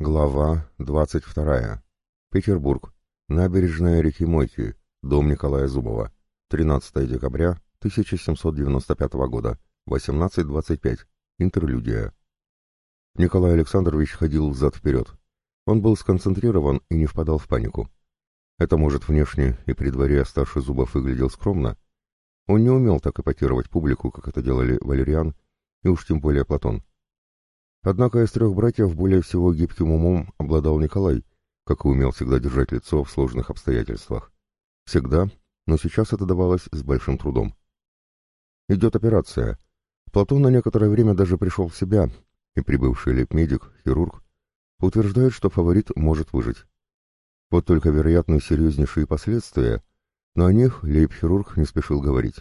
Глава 22. Петербург. Набережная реки Мойки. Дом Николая Зубова. 13 декабря 1795 года. 18.25. Интерлюдия. Николай Александрович ходил взад-вперед. Он был сконцентрирован и не впадал в панику. Это, может, внешне и при дворе старший Зубов выглядел скромно. Он не умел так эпатировать публику, как это делали Валериан и уж тем более Платон. Однако из трех братьев более всего гибким умом обладал Николай, как и умел всегда держать лицо в сложных обстоятельствах. Всегда, но сейчас это давалось с большим трудом. Идет операция. Платон на некоторое время даже пришел в себя, и прибывший лейб-медик, хирург, утверждает, что фаворит может выжить. Вот только вероятны серьезнейшие последствия, но о них лейб-хирург не спешил говорить.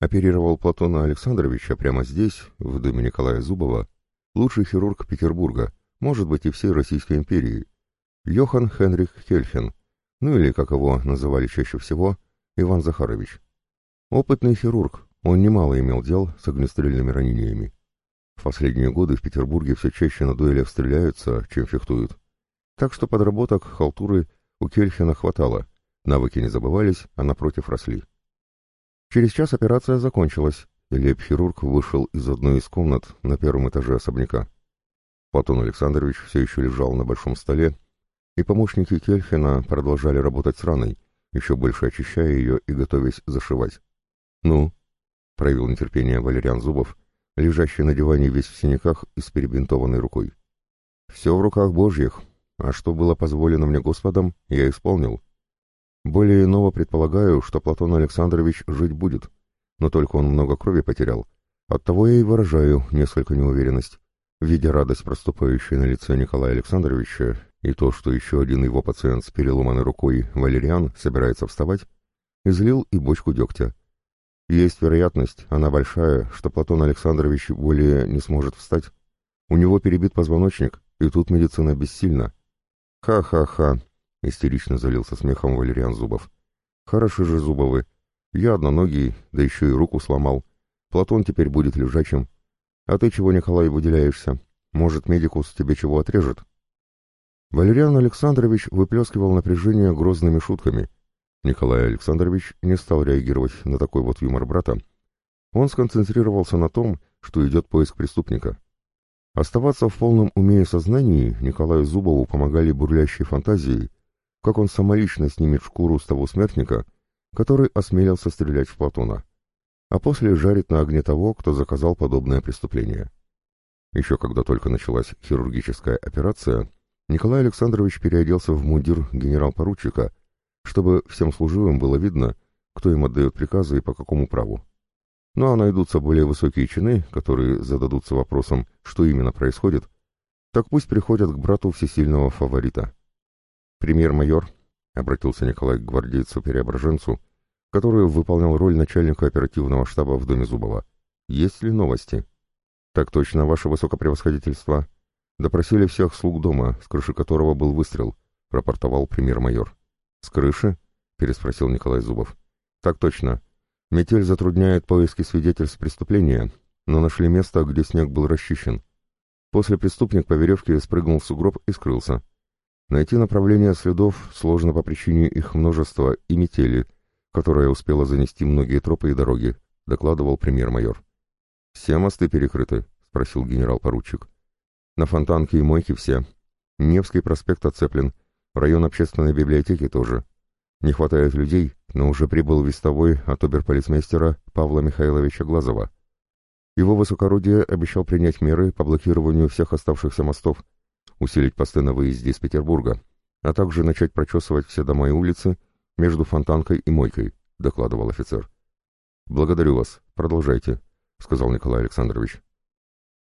Оперировал Платона Александровича прямо здесь, в доме Николая Зубова, лучший хирург Петербурга, может быть и всей Российской империи, Йохан Хенрих Хельхен, ну или, как его называли чаще всего, Иван Захарович. Опытный хирург, он немало имел дел с огнестрельными ранениями. В последние годы в Петербурге все чаще на дуэлях стреляются, чем фехтуют. Так что подработок, халтуры у Кельхена хватало, навыки не забывались, а напротив росли. Через час операция закончилась, Лейб-хирург вышел из одной из комнат на первом этаже особняка. Платон Александрович все еще лежал на большом столе, и помощники Кельхена продолжали работать с раной, еще больше очищая ее и готовясь зашивать. «Ну?» — проявил нетерпение Валериан Зубов, лежащий на диване весь в синяках и с перебинтованной рукой. «Все в руках Божьих, а что было позволено мне Господом, я исполнил. Более иного предполагаю, что Платон Александрович жить будет, но только он много крови потерял. Оттого я и выражаю несколько неуверенность. Видя радость, проступающую на лице Николая Александровича, и то, что еще один его пациент с переломанной рукой, Валериан, собирается вставать, излил и бочку дегтя. Есть вероятность, она большая, что Платон Александрович более не сможет встать. У него перебит позвоночник, и тут медицина бессильна. «Ха-ха-ха!» — истерично залился смехом Валериан Зубов. «Хороши же Зубовы! Я одноногий, да еще и руку сломал. Платон теперь будет лежачим. А ты чего, Николай, выделяешься? Может, медикус тебе чего отрежет?» Валериан Александрович выплескивал напряжение грозными шутками. Николай Александрович не стал реагировать на такой вот юмор брата. Он сконцентрировался на том, что идет поиск преступника. Оставаться в полном уме и сознании Николаю Зубову помогали бурлящие фантазии, как он самолично снимет шкуру с того смертника, который осмелился стрелять в Платона, а после жарит на огне того, кто заказал подобное преступление. Еще когда только началась хирургическая операция, Николай Александрович переоделся в мундир генерал-поручика, чтобы всем служивым было видно, кто им отдает приказы и по какому праву. Ну а найдутся более высокие чины, которые зададутся вопросом, что именно происходит, так пусть приходят к брату всесильного фаворита. Премьер-майор — обратился Николай к гвардейцу-преображенцу, который выполнял роль начальника оперативного штаба в доме Зубова. «Есть ли новости?» «Так точно, ваше высокопревосходительство. Допросили всех слуг дома, с крыши которого был выстрел», — рапортовал премьер-майор. «С крыши?» — переспросил Николай Зубов. «Так точно. Метель затрудняет поиски свидетельств преступления, но нашли место, где снег был расчищен. После преступник по веревке спрыгнул в сугроб и скрылся. Найти направление следов сложно по причине их множества и метели, которая успела занести многие тропы и дороги, докладывал премьер-майор. «Все мосты перекрыты?» — спросил генерал-поручик. «На Фонтанке и Мойке все. Невский проспект оцеплен. Район общественной библиотеки тоже. Не хватает людей, но уже прибыл вестовой от оберполицмейстера Павла Михайловича Глазова. Его высокородие обещал принять меры по блокированию всех оставшихся мостов, усилить посты на выезде из Петербурга, а также начать прочесывать все дома и улицы между Фонтанкой и Мойкой, докладывал офицер. «Благодарю вас. Продолжайте», — сказал Николай Александрович.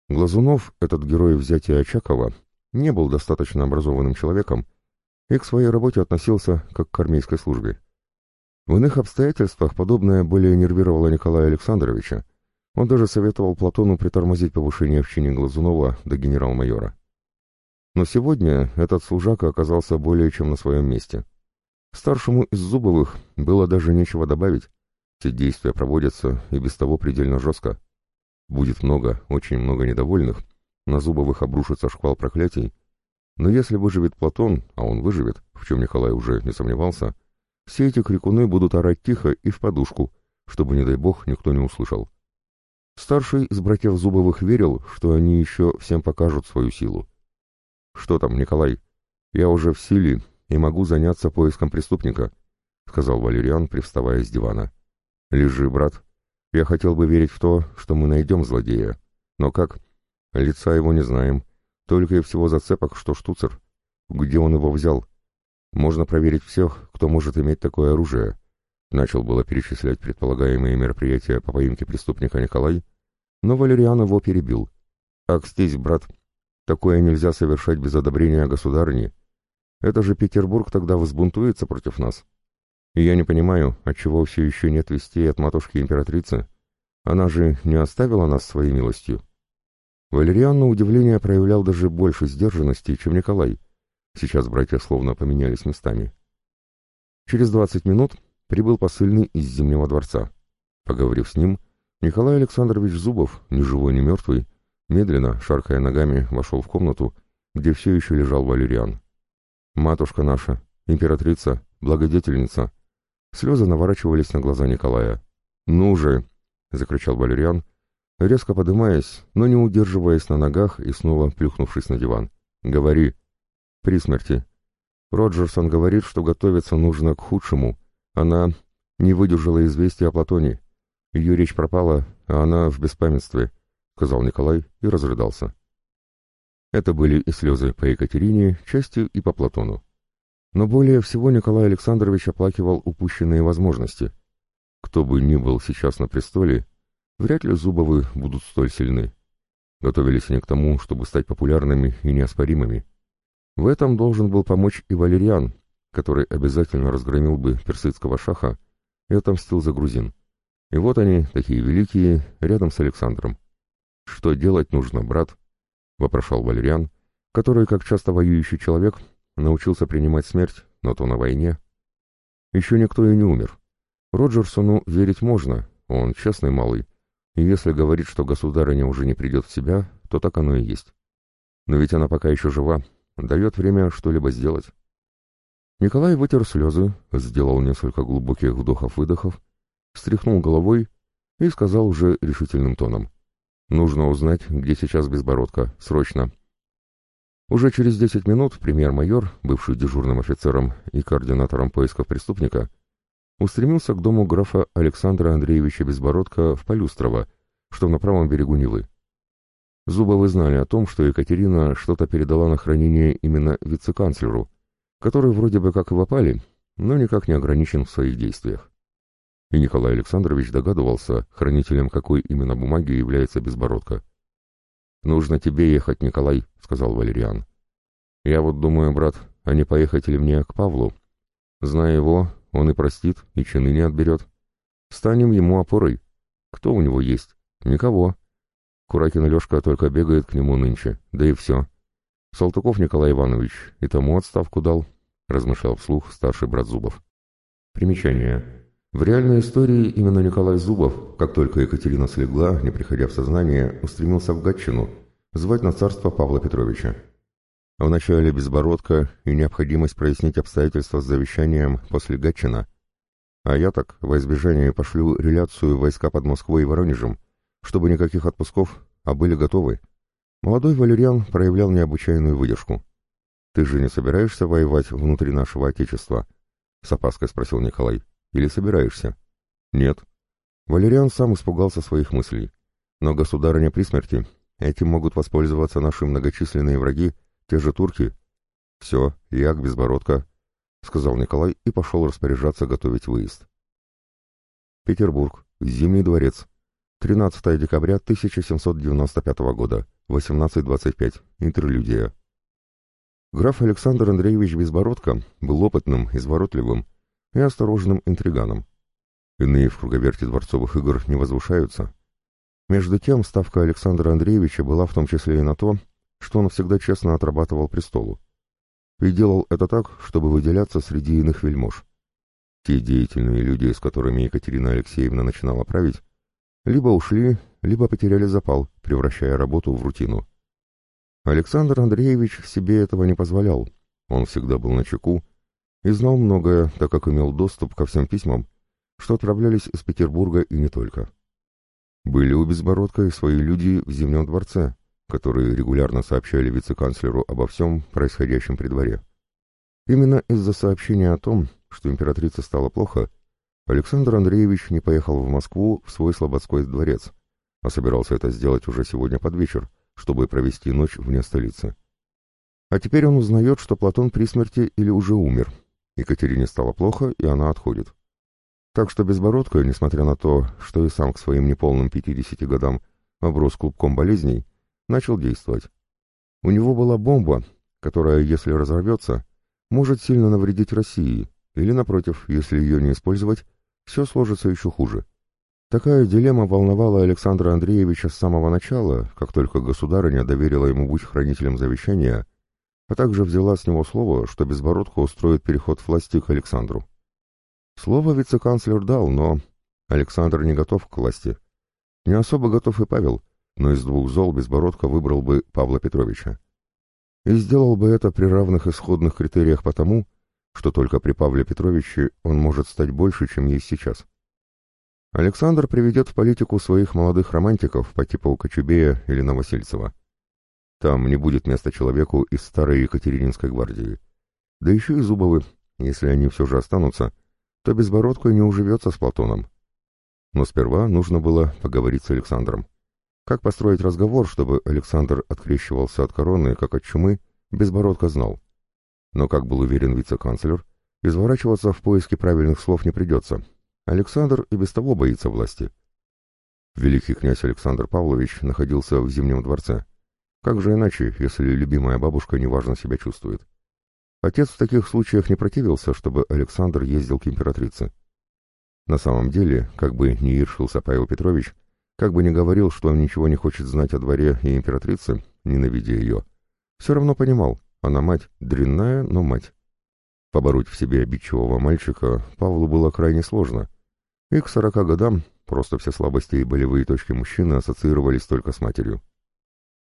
Глазунов, этот герой взятия Очакова, не был достаточно образованным человеком и к своей работе относился как к армейской службе. В иных обстоятельствах подобное более нервировало Николая Александровича. Он даже советовал Платону притормозить повышение в чине Глазунова до генерал-майора. Но сегодня этот служака оказался более чем на своем месте. Старшему из Зубовых было даже нечего добавить. Все действия проводятся и без того предельно жестко. Будет много, очень много недовольных, на Зубовых обрушится шквал проклятий, Но если выживет Платон, а он выживет, в чем Николай уже не сомневался, все эти крикуны будут орать тихо и в подушку, чтобы, не дай бог, никто не услышал. Старший из братьев Зубовых верил, что они еще всем покажут свою силу. «Что там, Николай? Я уже в силе и могу заняться поиском преступника», — сказал Валериан, привставая с дивана. «Лежи, брат. Я хотел бы верить в то, что мы найдем злодея. Но как? Лица его не знаем. Только и всего зацепок, что штуцер. Где он его взял? Можно проверить всех, кто может иметь такое оружие. Начал было перечислять предполагаемые мероприятия по поимке преступника Николай, но Валериан его перебил. «Акстись, брат, такое нельзя совершать без одобрения государни. Это же Петербург тогда взбунтуется против нас. И я не понимаю, отчего все еще нет вестей от матушки-императрицы. Она же не оставила нас своей милостью». Валериан на удивление проявлял даже больше сдержанности, чем Николай. Сейчас братья словно поменялись местами. Через двадцать минут прибыл посыльный из Зимнего дворца. Поговорив с ним, Николай Александрович Зубов, ни живой, ни мертвый, медленно, шаркая ногами, вошел в комнату, где все еще лежал Валериан. «Матушка наша, императрица, благодетельница!» Слезы наворачивались на глаза Николая. «Ну же!» — закричал Валериан, резко подымаясь, но не удерживаясь на ногах и снова плюхнувшись на диван. «Говори!» «При смерти!» Роджерсон говорит, что готовиться нужно к худшему, она не выдержала известия о Платоне. Ее речь пропала, а она в беспамятстве, — сказал Николай и разрыдался. Это были и слезы по Екатерине, частью и по Платону. Но более всего Николай Александрович оплакивал упущенные возможности. Кто бы ни был сейчас на престоле, вряд ли Зубовы будут столь сильны. Готовились они к тому, чтобы стать популярными и неоспоримыми. В этом должен был помочь и Валериан, который обязательно разгромил бы персидского шаха и отомстил за грузин. И вот они, такие великие, рядом с Александром. «Что делать нужно, брат?» — вопрошал Валериан, который, как часто воюющий человек, научился принимать смерть, но то на войне. Еще никто и не умер. Роджерсону верить можно, он честный малый, и если говорит, что государыня уже не придет в себя, то так оно и есть. Но ведь она пока еще жива, дает время что-либо сделать. Николай вытер слезы, сделал несколько глубоких вдохов-выдохов, встряхнул головой и сказал уже решительным тоном. «Нужно узнать, где сейчас Безбородко. Срочно!» Уже через десять минут премьер-майор, бывший дежурным офицером и координатором поисков преступника, устремился к дому графа Александра Андреевича Безбородко в Полюстрово, что на правом берегу Невы. Зубовы знали о том, что Екатерина что-то передала на хранение именно вице-канцлеру, который вроде бы как и в но никак не ограничен в своих действиях. И Николай Александрович догадывался, хранителем какой именно бумаги является Безбородко. «Нужно тебе ехать, Николай», — сказал Валериан. «Я вот думаю, брат, а не поехать ли мне к Павлу? Зная его, он и простит, и чины не отберет. Станем ему опорой. Кто у него есть? Никого. Куракин Лешка только бегает к нему нынче, да и все. Салтыков Николай Иванович и тому отставку дал, размышлял вслух старший брат Зубов. Примечание. В реальной истории именно Николай Зубов, как только Екатерина слегла, не приходя в сознание, устремился в Гатчину, звать на царство Павла Петровича. Вначале безбородка и необходимость прояснить обстоятельства с завещанием после Гатчина. А я так, во избежание, пошлю реляцию войска под Москвой и Воронежем, чтобы никаких отпусков, а были готовы. Молодой Валериан проявлял необычайную выдержку. «Ты же не собираешься воевать внутри нашего Отечества?» — с опаской спросил Николай. «Или собираешься?» «Нет». Валериан сам испугался своих мыслей. «Но государыня при смерти. Этим могут воспользоваться наши многочисленные враги, те же турки». «Все, я к безбородка», — сказал Николай и пошел распоряжаться готовить выезд. Петербург. Зимний дворец. 13 декабря 1795 года. 18.25. Интерлюдия. Граф Александр Андреевич Безбородко был опытным, изворотливым и осторожным интриганом. Иные в круговерте дворцовых игр не возвышаются. Между тем, ставка Александра Андреевича была в том числе и на то, что он всегда честно отрабатывал престолу. И делал это так, чтобы выделяться среди иных вельмож. Те деятельные люди, с которыми Екатерина Алексеевна начинала править, либо ушли, либо потеряли запал, превращая работу в рутину. Александр Андреевич себе этого не позволял. Он всегда был на чеку и знал многое, так как имел доступ ко всем письмам, что отправлялись из Петербурга и не только. Были у Безбородка и свои люди в Зимнем дворце, которые регулярно сообщали вице-канцлеру обо всем происходящем при дворе. Именно из-за сообщения о том, что императрице стало плохо, Александр Андреевич не поехал в Москву в свой Слободской дворец, а собирался это сделать уже сегодня под вечер, чтобы провести ночь вне столицы. А теперь он узнает, что Платон при смерти или уже умер. Екатерине стало плохо, и она отходит. Так что Безбородко, несмотря на то, что и сам к своим неполным 50 годам оброс клубком болезней, начал действовать. У него была бомба, которая, если разорвется, может сильно навредить России, или, напротив, если ее не использовать, все сложится еще хуже. Такая дилемма волновала Александра Андреевича с самого начала, как только государыня доверила ему быть хранителем завещания, а также взяла с него слово, что Безбородко устроит переход власти к Александру. Слово вице-канцлер дал, но Александр не готов к власти. Не особо готов и Павел, но из двух зол Безбородко выбрал бы Павла Петровича. И сделал бы это при равных исходных критериях потому, что только при Павле Петровиче он может стать больше, чем есть сейчас. Александр приведет в политику своих молодых романтиков по типу Кочубея или Новосельцева. Там не будет места человеку из старой Екатерининской гвардии. Да еще и Зубовы, если они все же останутся, то Безбородко не уживется с Платоном. Но сперва нужно было поговорить с Александром. Как построить разговор, чтобы Александр открещивался от короны, как от чумы, Безбородко знал. Но, как был уверен вице-канцлер, изворачиваться в поиске правильных слов не придется. Александр и без того боится власти. Великий князь Александр Павлович находился в Зимнем дворце. Как же иначе, если любимая бабушка неважно себя чувствует? Отец в таких случаях не противился, чтобы Александр ездил к императрице. На самом деле, как бы ни ершился Павел Петрович, как бы ни говорил, что он ничего не хочет знать о дворе и императрице, ненавидя ее, все равно понимал, она мать, дрянная, но мать. Побороть в себе обидчивого мальчика Павлу было крайне сложно, и к сорока годам просто все слабости и болевые точки мужчины ассоциировались только с матерью.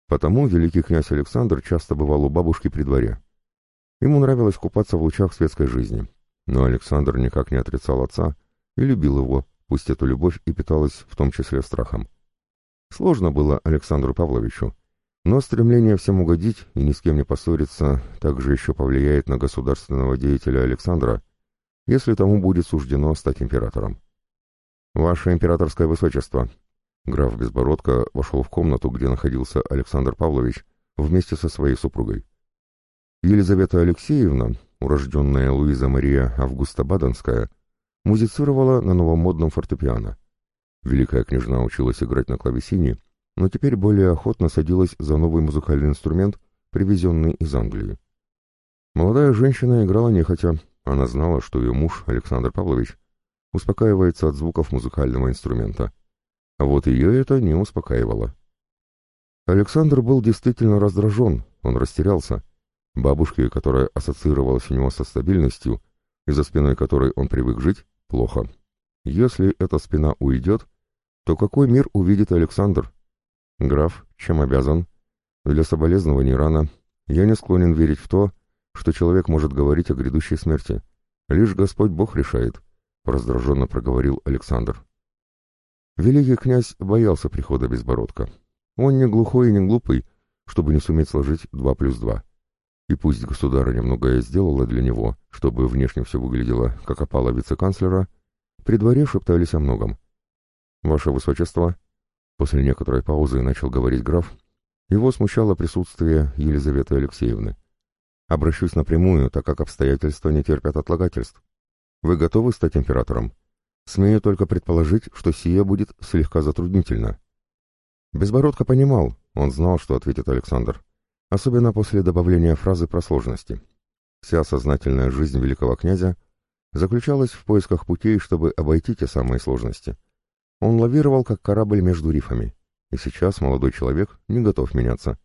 Потому великий князь Александр часто бывал у бабушки при дворе. Ему нравилось купаться в лучах светской жизни, но Александр никак не отрицал отца и любил его, пусть эту любовь и питалась в том числе страхом. Сложно было Александру Павловичу, но стремление всем угодить и ни с кем не поссориться также еще повлияет на государственного деятеля Александра, если тому будет суждено стать императором. «Ваше императорское высочество!» Граф Безбородко вошел в комнату, где находился Александр Павлович, вместе со своей супругой. Елизавета Алексеевна, урожденная Луиза Мария Августа Баденская, музицировала на новомодном фортепиано. Великая княжна училась играть на клавесине но теперь более охотно садилась за новый музыкальный инструмент, привезенный из Англии. Молодая женщина играла нехотя, она знала, что ее муж, Александр Павлович, успокаивается от звуков музыкального инструмента. Вот ее это не успокаивало. Александр был действительно раздражен, он растерялся. Бабушке, которая ассоциировалась у него со стабильностью, и за спиной которой он привык жить, плохо. Если эта спина уйдет, то какой мир увидит Александр? «Граф, чем обязан?» «Для соболезнований рано. Я не склонен верить в то, что человек может говорить о грядущей смерти. Лишь Господь Бог решает», — раздраженно проговорил Александр. Великий князь боялся прихода Безбородка. Он не глухой и не глупый, чтобы не суметь сложить два плюс два. И пусть государыня многое сделала для него, чтобы внешне все выглядело, как опала вице-канцлера, при дворе шептались о многом. «Ваше Высочество», После некоторой паузы начал говорить граф. Его смущало присутствие Елизаветы Алексеевны. «Обращусь напрямую, так как обстоятельства не терпят отлагательств. Вы готовы стать императором? Смею только предположить, что сие будет слегка затруднительно». Безбородко понимал, он знал, что ответит Александр. Особенно после добавления фразы про сложности. Вся сознательная жизнь великого князя заключалась в поисках путей, чтобы обойти те самые сложности. Он лавировал, как корабль между рифами, и сейчас молодой человек не готов меняться.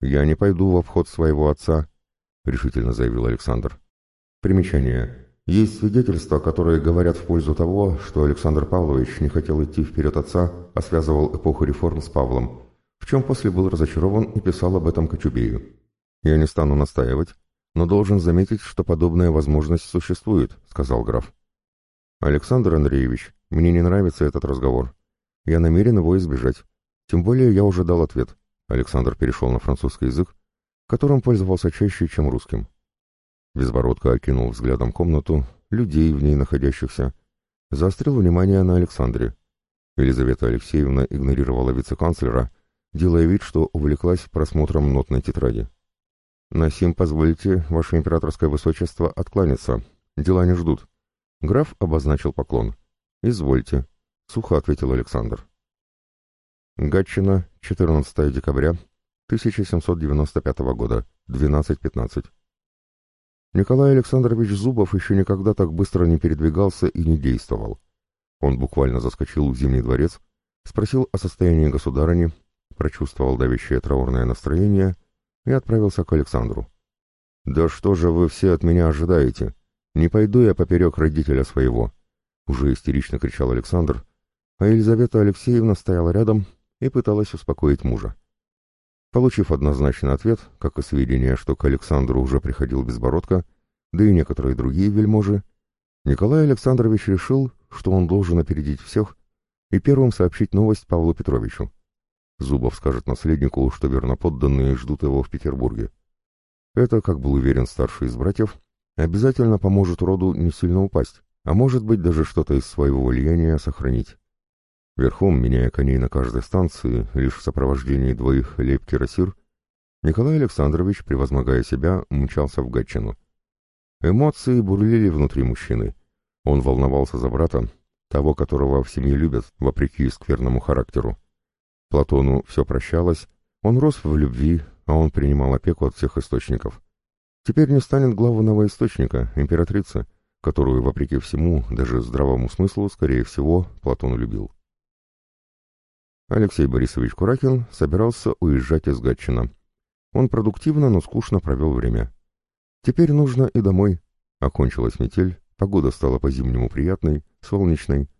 «Я не пойду в обход своего отца», — решительно заявил Александр. Примечание. Есть свидетельства, которые говорят в пользу того, что Александр Павлович не хотел идти вперед отца, а связывал эпоху реформ с Павлом, в чем после был разочарован и писал об этом Кочубею. «Я не стану настаивать, но должен заметить, что подобная возможность существует», — сказал граф. «Александр Андреевич, мне не нравится этот разговор. Я намерен его избежать. Тем более я уже дал ответ». Александр перешел на французский язык, которым пользовался чаще, чем русским. Безбородко окинул взглядом комнату, людей в ней находящихся, заострил внимание на Александре. Елизавета Алексеевна игнорировала вице-канцлера, делая вид, что увлеклась просмотром нотной тетради. «Насим, позвольте, ваше императорское высочество, откланяться. Дела не ждут». Граф обозначил поклон. «Извольте», — сухо ответил Александр. Гатчина, 14 декабря 1795 года, 12.15. Николай Александрович Зубов еще никогда так быстро не передвигался и не действовал. Он буквально заскочил в Зимний дворец, спросил о состоянии государыни, прочувствовал давящее траурное настроение и отправился к Александру. «Да что же вы все от меня ожидаете? Не пойду я поперек родителя своего!» Уже истерично кричал Александр, а Елизавета Алексеевна стояла рядом и пыталась успокоить мужа. Получив однозначный ответ, как и сведения, что к Александру уже приходил Безбородко, да и некоторые другие вельможи, Николай Александрович решил, что он должен опередить всех и первым сообщить новость Павлу Петровичу. Зубов скажет наследнику, что верноподданные ждут его в Петербурге. Это, как был уверен старший из братьев, обязательно поможет роду не сильно упасть, а может быть даже что-то из своего влияния сохранить. Верхом, меняя коней на каждой станции, лишь в сопровождении двоих лейб-кирасир, Николай Александрович, превозмогая себя, мчался в Гатчину. Эмоции бурлили внутри мужчины. Он волновался за брата, того, которого в семье любят, вопреки скверному характеру. Платону все прощалось, он рос в любви, а он принимал опеку от всех источников. Теперь не станет главного источника, императрицы, которую, вопреки всему, даже здравому смыслу, скорее всего, Платон любил. Алексей Борисович Куракин собирался уезжать из Гатчина. Он продуктивно, но скучно провел время. Теперь нужно и домой. Окончилась метель, погода стала по-зимнему приятной, солнечной.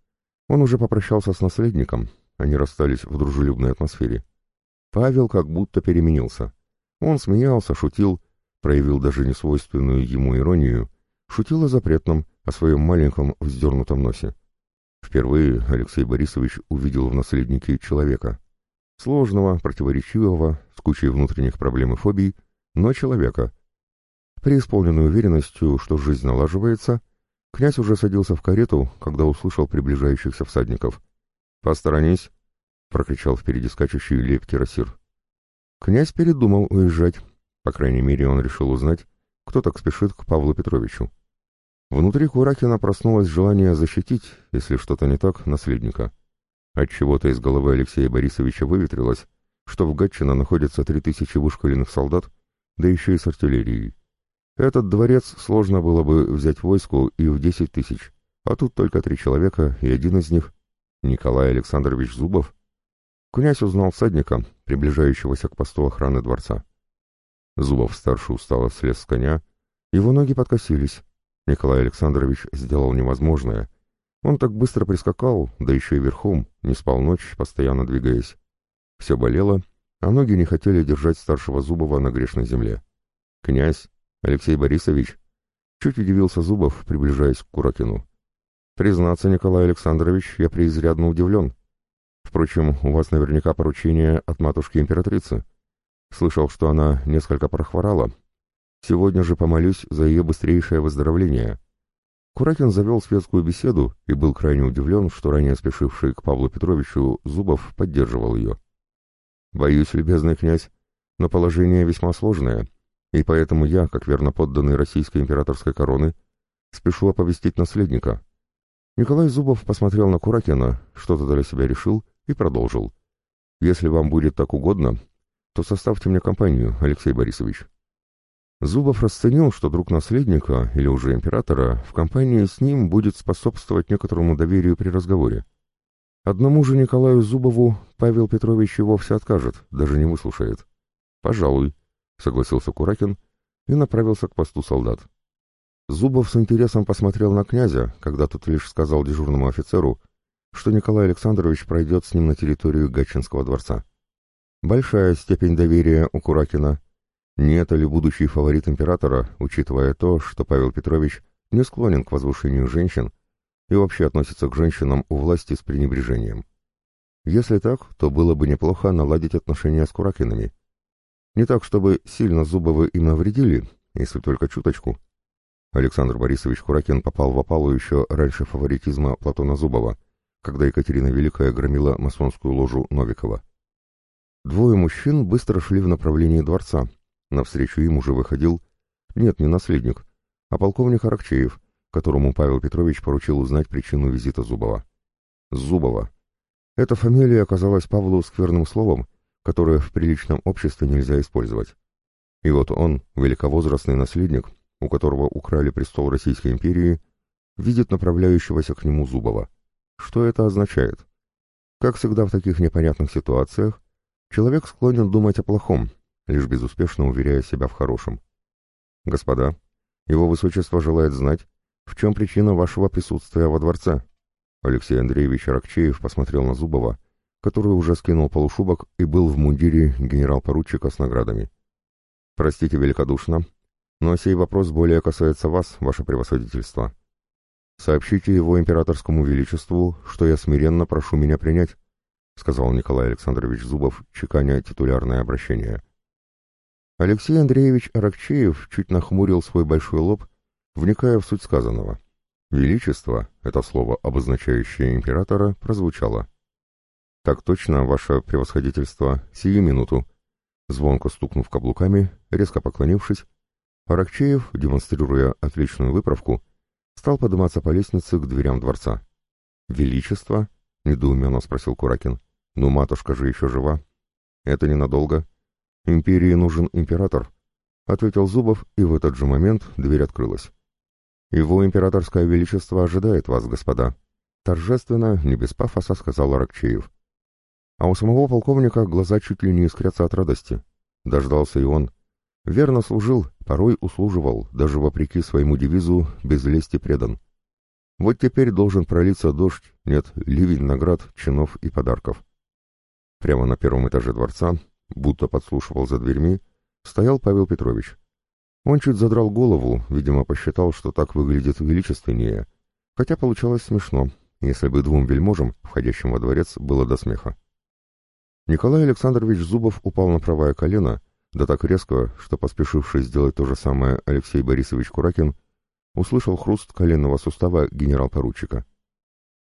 Он уже попрощался с наследником, они расстались в дружелюбной атмосфере. Павел как будто переменился. Он смеялся, шутил, проявил даже несвойственную ему иронию, шутил о запретном, о своем маленьком вздернутом носе. Впервые Алексей Борисович увидел в наследнике человека. Сложного, противоречивого, с кучей внутренних проблем и фобий, но человека. Преисполненной уверенностью, что жизнь налаживается, князь уже садился в карету, когда услышал приближающихся всадников. «Посторонись!» — прокричал впереди скачущий лев Кирасир. Князь передумал уезжать. По крайней мере, он решил узнать, кто так спешит к Павлу Петровичу. Внутри Куракина проснулось желание защитить, если что-то не так, наследника. От чего то из головы Алексея Борисовича выветрилось, что в Гатчино находится три тысячи вышкаленных солдат, да еще и с артиллерией. Этот дворец сложно было бы взять войску и в десять тысяч, а тут только три человека, и один из них — Николай Александрович Зубов. Князь узнал всадника, приближающегося к посту охраны дворца. Зубов-старший устало слез с коня, его ноги подкосились, Николай Александрович сделал невозможное. Он так быстро прискакал, да еще и верхом, не спал ночь, постоянно двигаясь. Все болело, а ноги не хотели держать старшего Зубова на грешной земле. «Князь, Алексей Борисович!» Чуть удивился Зубов, приближаясь к Куракину. «Признаться, Николай Александрович, я преизрядно удивлен. Впрочем, у вас наверняка поручение от матушки-императрицы. Слышал, что она несколько прохворала, Сегодня же помолюсь за ее быстрейшее выздоровление. Куракин завел светскую беседу и был крайне удивлен, что ранее спешивший к Павлу Петровичу Зубов поддерживал ее. «Боюсь, любезный князь, но положение весьма сложное, и поэтому я, как верно подданный российской императорской короны, спешу оповестить наследника». Николай Зубов посмотрел на Куракина, что-то для себя решил и продолжил. «Если вам будет так угодно, то составьте мне компанию, Алексей Борисович». Зубов расценил, что друг наследника, или уже императора, в компании с ним будет способствовать некоторому доверию при разговоре. Одному же Николаю Зубову Павел Петрович и вовсе откажет, даже не выслушает. «Пожалуй», — согласился Куракин и направился к посту солдат. Зубов с интересом посмотрел на князя, когда тот лишь сказал дежурному офицеру, что Николай Александрович пройдет с ним на территорию Гатчинского дворца. Большая степень доверия у Куракина. Не это ли будущий фаворит императора, учитывая то, что Павел Петрович не склонен к возвышению женщин и вообще относится к женщинам у власти с пренебрежением? Если так, то было бы неплохо наладить отношения с Куракинами. Не так, чтобы сильно Зубовы им навредили, если только чуточку. Александр Борисович Куракин попал в опалу еще раньше фаворитизма Платона Зубова, когда Екатерина Великая громила масонскую ложу Новикова. Двое мужчин быстро шли в направлении дворца. Навстречу им уже выходил, нет, не наследник, а полковник Аракчеев, которому Павел Петрович поручил узнать причину визита Зубова. Зубова. Эта фамилия оказалась Павлу скверным словом, которое в приличном обществе нельзя использовать. И вот он, великовозрастный наследник, у которого украли престол Российской империи, видит направляющегося к нему Зубова. Что это означает? Как всегда в таких непонятных ситуациях, человек склонен думать о плохом, лишь безуспешно уверяя себя в хорошем. Господа, его высочество желает знать, в чем причина вашего присутствия во дворце. Алексей Андреевич Аракчеев посмотрел на Зубова, который уже скинул полушубок и был в мундире генерал-поручика с наградами. «Простите великодушно, но сей вопрос более касается вас, ваше превосходительство. Сообщите его императорскому величеству, что я смиренно прошу меня принять», сказал Николай Александрович Зубов, чеканя титулярное обращение. Алексей Андреевич Аракчеев чуть нахмурил свой большой лоб, вникая в суть сказанного. «Величество» — это слово, обозначающее императора, прозвучало. «Так точно, ваше превосходительство, сию минуту», звонко стукнув каблуками, резко поклонившись, Аракчеев, демонстрируя отличную выправку, стал подниматься по лестнице к дверям дворца. «Величество?» — недоуменно спросил Куракин. «Ну, матушка же еще жива». «Это ненадолго. Империи нужен император», — ответил Зубов, и в этот же момент дверь открылась. «Его императорское величество ожидает вас, господа», — торжественно, не без пафоса сказал Аракчеев. А у самого полковника глаза чуть ли не искрятся от радости. Дождался и он. Верно служил, порой услуживал, даже вопреки своему девизу «без лести предан». Вот теперь должен пролиться дождь, нет, ливень наград, чинов и подарков. Прямо на первом этаже дворца, будто подслушивал за дверьми, стоял Павел Петрович. Он чуть задрал голову, видимо, посчитал, что так выглядит величественнее, хотя получалось смешно, если бы двум вельможам, входящим во дворец, было до смеха. Николай Александрович Зубов упал на правое колено, да так резко, что поспешивший сделать то же самое Алексей Борисович Куракин услышал хруст коленного сустава генерал-поручика.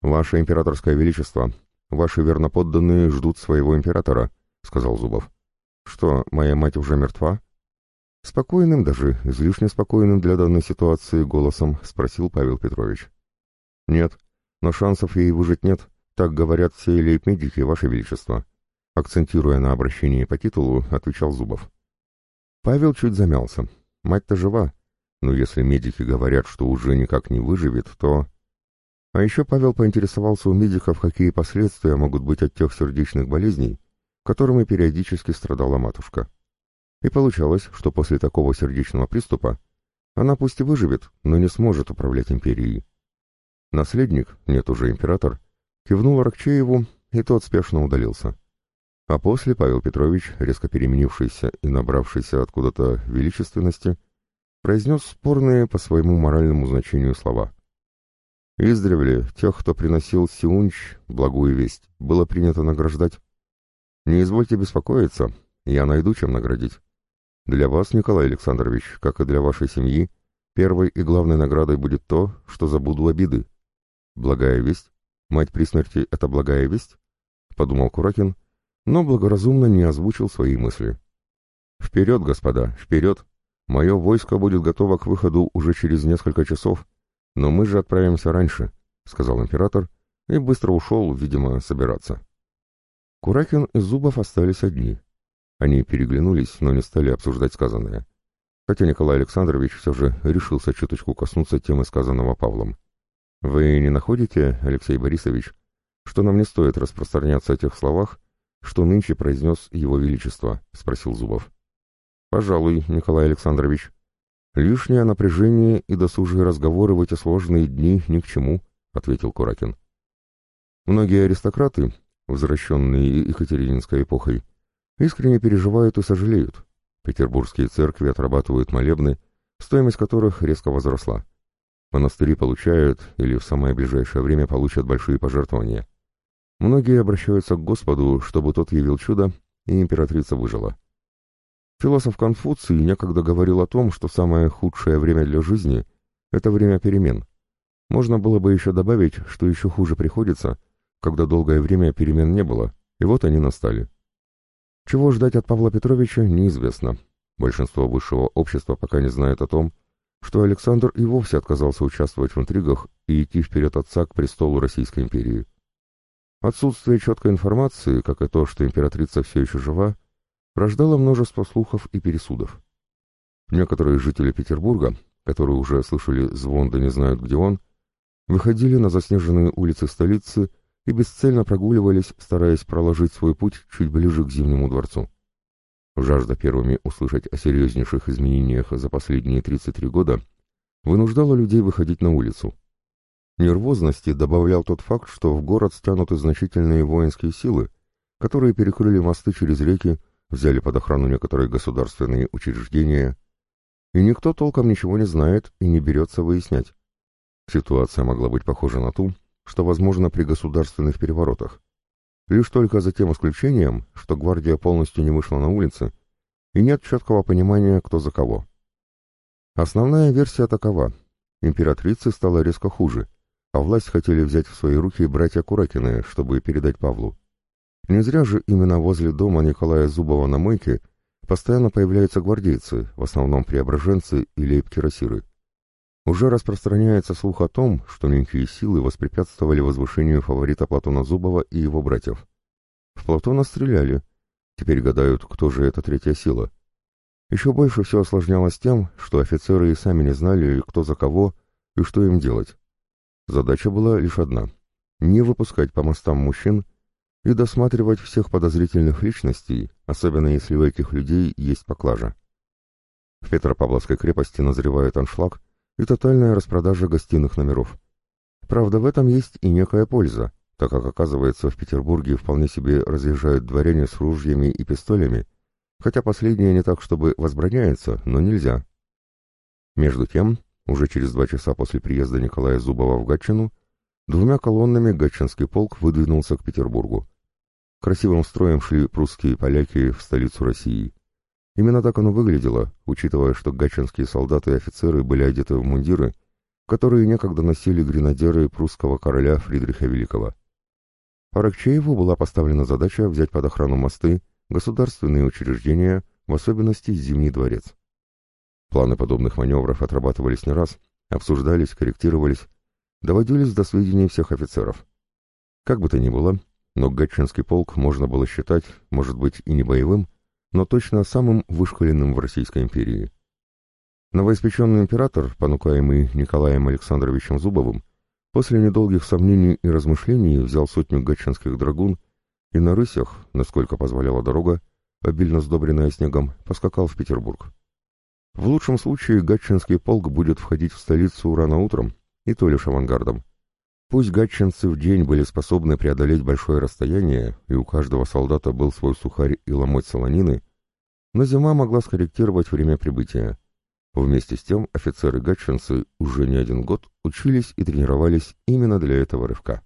«Ваше императорское величество, ваши верноподданные ждут своего императора», — сказал Зубов. «Что, моя мать уже мертва?» Спокойным, даже излишне спокойным для данной ситуации голосом спросил Павел Петрович. «Нет, но шансов ей выжить нет, так говорят все лейб-медики, ваше величество», акцентируя на обращении по титулу, отвечал Зубов. Павел чуть замялся. Мать-то жива, но если медики говорят, что уже никак не выживет, то... А еще Павел поинтересовался у медиков, какие последствия могут быть от тех сердечных болезней, которыми периодически страдала матушка. И получалось, что после такого сердечного приступа она пусть и выживет, но не сможет управлять империей. Наследник, нет уже император, кивнул Аракчееву, и тот спешно удалился. А после Павел Петрович, резко переменившийся и набравшийся откуда-то величественности, произнес спорные по своему моральному значению слова. Издревле тех, кто приносил Сиунч, благую весть, было принято награждать. Не извольте беспокоиться, я найду чем наградить. Для вас, Николай Александрович, как и для вашей семьи, первой и главной наградой будет то, что забуду обиды. Благая весть? Мать при смерти — это благая весть? Подумал Куракин — но благоразумно не озвучил свои мысли. «Вперед, господа, вперед! Мое войско будет готово к выходу уже через несколько часов, но мы же отправимся раньше», — сказал император и быстро ушел, видимо, собираться. Куракин и Зубов остались одни. Они переглянулись, но не стали обсуждать сказанное. Хотя Николай Александрович все же решился чуточку коснуться темы сказанного Павлом. «Вы не находите, Алексей Борисович, что нам не стоит распространяться о тех словах, что нынче произнес его величество?» — спросил Зубов. «Пожалуй, Николай Александрович. Лишнее напряжение и досужие разговоры в эти сложные дни ни к чему», — ответил Куракин. Многие аристократы, возвращенные Екатерининской эпохой, искренне переживают и сожалеют. Петербургские церкви отрабатывают молебны, стоимость которых резко возросла. Монастыри получают или в самое ближайшее время получат большие пожертвования. Многие обращаются к Господу, чтобы тот явил чудо, и императрица выжила. Философ Конфуций некогда говорил о том, что самое худшее время для жизни — это время перемен. Можно было бы еще добавить, что еще хуже приходится, когда долгое время перемен не было, и вот они настали. Чего ждать от Павла Петровича, неизвестно. Большинство высшего общества пока не знает о том, что Александр и вовсе отказался участвовать в интригах и идти вперед отца к престолу Российской империи. Отсутствие четкой информации, как и то, что императрица все еще жива, рождало множество слухов и пересудов. Некоторые жители Петербурга, которые уже слышали звон да не знают, где он, выходили на заснеженные улицы столицы и бесцельно прогуливались, стараясь проложить свой путь чуть ближе к Зимнему дворцу. Жажда первыми услышать о серьезнейших изменениях за последние 33 года вынуждала людей выходить на улицу. Нервозности добавлял тот факт, что в город стянуты значительные воинские силы, которые перекрыли мосты через реки, взяли под охрану некоторые государственные учреждения, и никто толком ничего не знает и не берется выяснять. Ситуация могла быть похожа на ту, что возможно при государственных переворотах. Лишь только за тем исключением, что гвардия полностью не вышла на улицы, и нет четкого понимания, кто за кого. Основная версия такова. Императрице стало резко хуже, а власть хотели взять в свои руки братья Куракины, чтобы передать Павлу. Не зря же именно возле дома Николая Зубова на мойке постоянно появляются гвардейцы, в основном преображенцы и лейб-кирасиры. Уже распространяется слух о том, что некие силы воспрепятствовали возвышению фаворита Платона Зубова и его братьев. В Платона стреляли. Теперь гадают, кто же эта третья сила. Еще больше все осложнялось тем, что офицеры и сами не знали, кто за кого и что им делать. Задача была лишь одна — не выпускать по мостам мужчин и досматривать всех подозрительных личностей, особенно если у этих людей есть поклажа. В Петропавловской крепости назревает аншлаг, и тотальная распродажа гостиных номеров. Правда, в этом есть и некая польза, так как, оказывается, в Петербурге вполне себе разъезжают дворяне с ружьями и пистолями, хотя последнее не так, чтобы возбраняется, но нельзя. Между тем, уже через два часа после приезда Николая Зубова в Гатчину, двумя колоннами Гатчинский полк выдвинулся к Петербургу. Красивым строем шли прусские поляки в столицу России. Именно так оно выглядело, учитывая, что гатчинские солдаты и офицеры были одеты в мундиры, которые некогда носили гренадеры прусского короля Фридриха Великого. Аракчееву была поставлена задача взять под охрану мосты, государственные учреждения, в особенности Зимний дворец. Планы подобных маневров отрабатывались не раз, обсуждались, корректировались, доводились до сведений всех офицеров. Как бы то ни было, но Гатчинский полк можно было считать, может быть, и не боевым, но точно самым вышкаленным в Российской империи. Новоиспеченный император, понукаемый Николаем Александровичем Зубовым, после недолгих сомнений и размышлений взял сотню гатчинских драгун и на рысях, насколько позволяла дорога, обильно сдобренная снегом, поскакал в Петербург. В лучшем случае гатчинский полк будет входить в столицу рано утром, и то лишь авангардом. Пусть гатчинцы в день были способны преодолеть большое расстояние, и у каждого солдата был свой сухарь и ломоть солонины, но зима могла скорректировать время прибытия. Вместе с тем офицеры-гатчинцы уже не один год учились и тренировались именно для этого рывка.